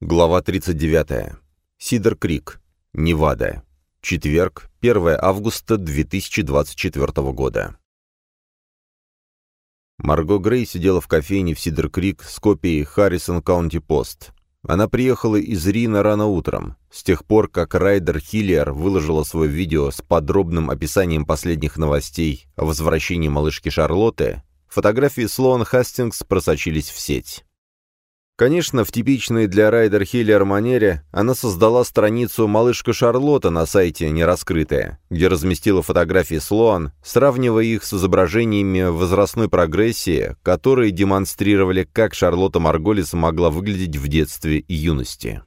Глава 39. Сидер Крик. Невада. Четверг, 1 августа 2024 года. Марго Грей сидела в кофейне в Сидер Крик с копией Харрисон Каунти Пост. Она приехала из Рина рано утром. С тех пор, как Райдер Хиллиар выложила свое видео с подробным описанием последних новостей о возвращении малышки Шарлотты, фотографии Слоан Хастингс просочились в сеть. Конечно, в типичной для Райдер Хиллер манере она создала страницу «Малышка Шарлотта» на сайте «Нераскрытая», где разместила фотографии Слоан, сравнивая их с изображениями возрастной прогрессии, которые демонстрировали, как Шарлотта Марголис могла выглядеть в детстве и юности.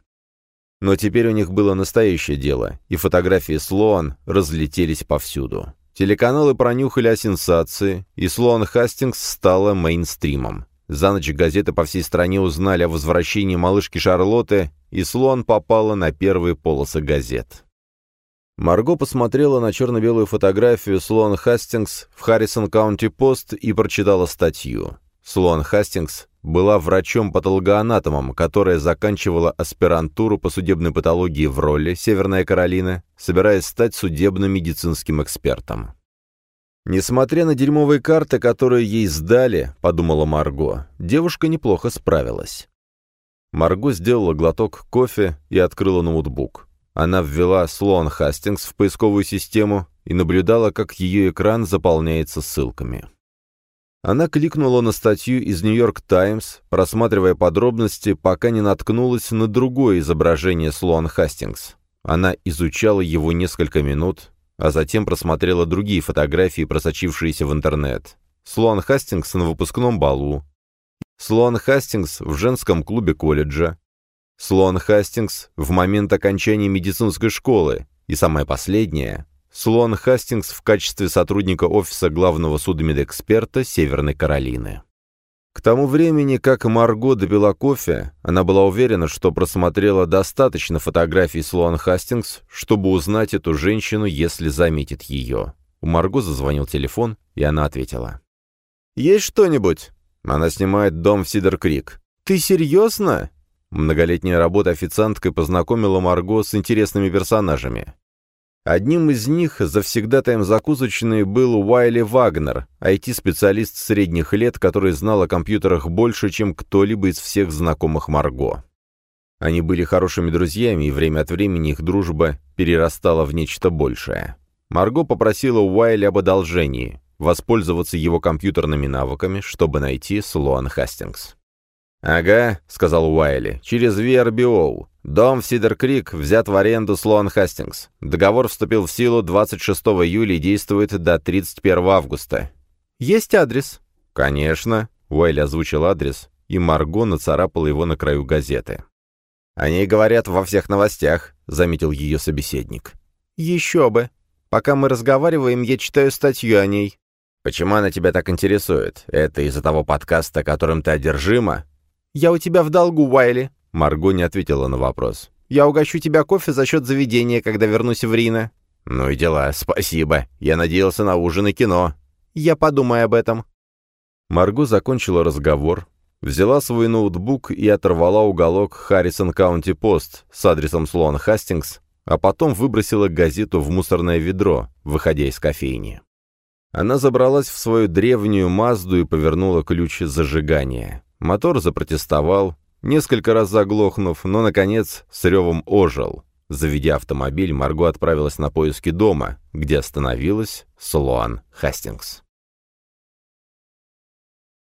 Но теперь у них было настоящее дело, и фотографии Слоан разлетелись повсюду. Телеканалы пронюхали о сенсации, и Слоан Хастингс стала мейнстримом. За ночь газеты по всей стране узнали о возвращении малышки Шарлотты, и слон попала на первые полосы газет. Марго посмотрела на черно-белую фотографию Слон Хастингс в Харрисон Каунти Пост и прочитала статью. Слон Хастингс была врачом-патологоанатомом, которая заканчивала аспирантуру по судебной патологии в роли Северная Каролина, собираясь стать судебно-медицинским экспертом. «Несмотря на дерьмовые карты, которые ей сдали», — подумала Марго, девушка неплохо справилась. Марго сделала глоток кофе и открыла ноутбук. Она ввела Слоан Хастингс в поисковую систему и наблюдала, как ее экран заполняется ссылками. Она кликнула на статью из «Нью-Йорк Таймс», просматривая подробности, пока не наткнулась на другое изображение Слоан Хастингс. Она изучала его несколько минут, а затем просмотрела другие фотографии, просочившиеся в интернет. Слоан Хастингс на выпускном балу, Слоан Хастингс в женском клубе колледжа, Слоан Хастингс в момент окончания медицинской школы и самое последнее — Слоан Хастингс в качестве сотрудника офиса главного судмедэксперта Северной Каролины. К тому времени, как Марго допила кофе, она была уверена, что просмотрела достаточно фотографий Слоан Хастингс, чтобы узнать эту женщину, если заметит ее. У Марго зазвонил телефон, и она ответила. «Есть что-нибудь?» Она снимает дом в Сидер-Крик. «Ты серьезно?» Многолетняя работа официанткой познакомила Марго с интересными персонажами. Одним из них, завсегдатаем закусочной, был Уайли Вагнер, IT-специалист средних лет, который знал о компьютерах больше, чем кто-либо из всех знакомых Марго. Они были хорошими друзьями, и время от времени их дружба перерастала в нечто большее. Марго попросила Уайли об одолжении — воспользоваться его компьютерными навыками, чтобы найти Слоан Хастингс. «Ага», — сказал Уайли, — «через VRBO. Дом в Сидер-Крик взят в аренду Слоан Хастингс. Договор вступил в силу 26 июля и действует до 31 августа». «Есть адрес?» «Конечно», — Уайли озвучил адрес, и Марго нацарапала его на краю газеты. «Они говорят во всех новостях», — заметил ее собеседник. «Еще бы. Пока мы разговариваем, я читаю статью о ней». «Почему она тебя так интересует? Это из-за того подкаста, которым ты одержима?» «Я у тебя в долгу, Уайли». Марго не ответила на вопрос. «Я угощу тебя кофе за счет заведения, когда вернусь в Рино». «Ну и дела, спасибо. Я надеялся на ужин и кино». «Я подумаю об этом». Марго закончила разговор, взяла свой ноутбук и оторвала уголок Харрисон Каунти Пост с адресом Слоан Хастингс, а потом выбросила газету в мусорное ведро, выходя из кофейни. Она забралась в свою древнюю Мазду и повернула ключ зажигания. Мотор запротестовал, несколько раз заглохнув, но, наконец, с ревом ожил. Заведя автомобиль, Марго отправилась на поиски дома, где остановилась Слоан Хастингс.